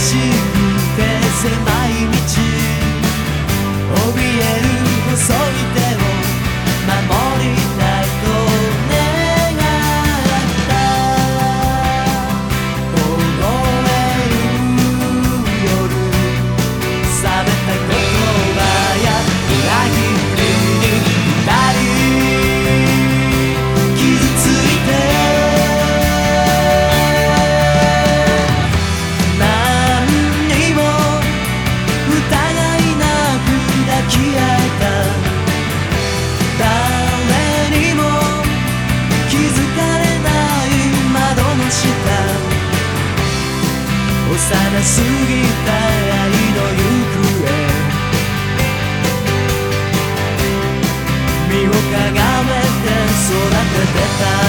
しくて狭い道すぎた愛の行方。身をかがめて育ててた。